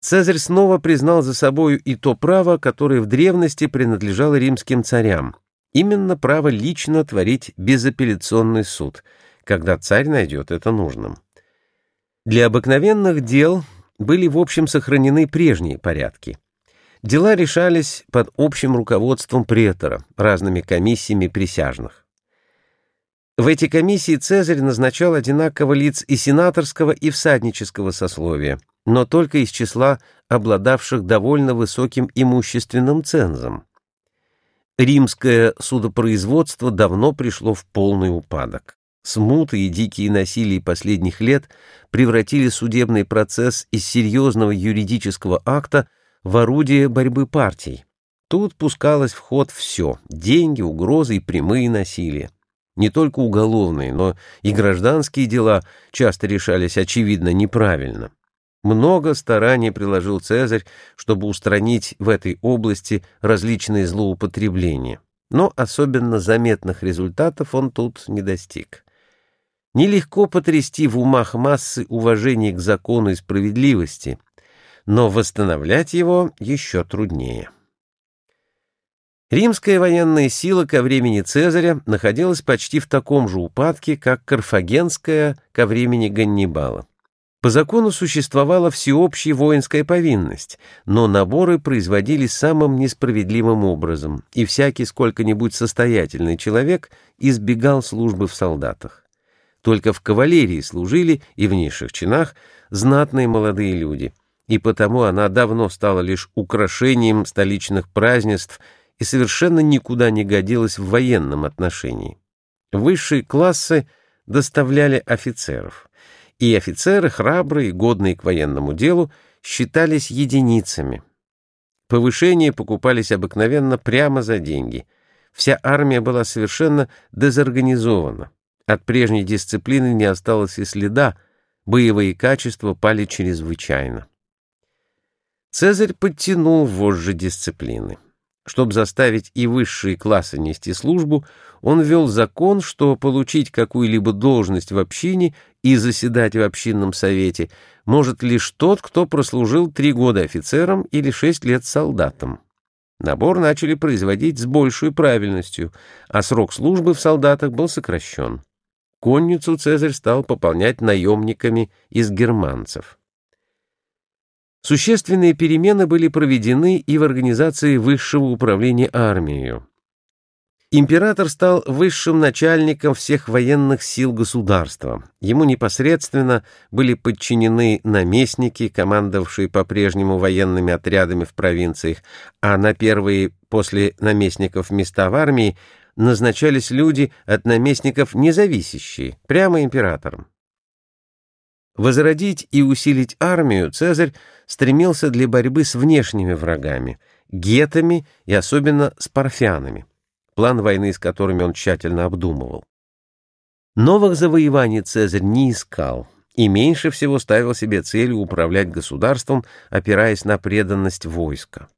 Цезарь снова признал за собою и то право, которое в древности принадлежало римским царям, именно право лично творить безапелляционный суд, когда царь найдет это нужным. Для обыкновенных дел были в общем сохранены прежние порядки. Дела решались под общим руководством претора, разными комиссиями присяжных. В эти комиссии Цезарь назначал одинаково лиц и сенаторского, и всаднического сословия, но только из числа обладавших довольно высоким имущественным цензом. Римское судопроизводство давно пришло в полный упадок. Смуты и дикие насилия последних лет превратили судебный процесс из серьезного юридического акта в орудие борьбы партий. Тут пускалось в ход все — деньги, угрозы и прямые насилия. Не только уголовные, но и гражданские дела часто решались очевидно неправильно. Много стараний приложил Цезарь, чтобы устранить в этой области различные злоупотребления, но особенно заметных результатов он тут не достиг. Нелегко потрясти в умах массы уважение к закону и справедливости, но восстановлять его еще труднее. Римская военная сила ко времени Цезаря находилась почти в таком же упадке, как карфагенская ко времени Ганнибала. По закону существовала всеобщая воинская повинность, но наборы производились самым несправедливым образом, и всякий сколько-нибудь состоятельный человек избегал службы в солдатах. Только в кавалерии служили и в низших чинах знатные молодые люди, и потому она давно стала лишь украшением столичных празднеств – и совершенно никуда не годилась в военном отношении. Высшие классы доставляли офицеров, и офицеры, храбрые, годные к военному делу, считались единицами. Повышения покупались обыкновенно прямо за деньги. Вся армия была совершенно дезорганизована. От прежней дисциплины не осталось и следа, боевые качества пали чрезвычайно. Цезарь подтянул вожжи дисциплины. Чтобы заставить и высшие классы нести службу, он ввел закон, что получить какую-либо должность в общине и заседать в общинном совете может лишь тот, кто прослужил три года офицером или шесть лет солдатом. Набор начали производить с большей правильностью, а срок службы в солдатах был сокращен. Конницу Цезарь стал пополнять наемниками из германцев. Существенные перемены были проведены и в организации высшего управления армией. Император стал высшим начальником всех военных сил государства. Ему непосредственно были подчинены наместники, командовавшие по-прежнему военными отрядами в провинциях, а на первые после наместников места в армии назначались люди от наместников независящие, прямо императором. Возродить и усилить армию Цезарь стремился для борьбы с внешними врагами, гетами и особенно с парфянами, план войны с которыми он тщательно обдумывал. Новых завоеваний Цезарь не искал и меньше всего ставил себе целью управлять государством, опираясь на преданность войска.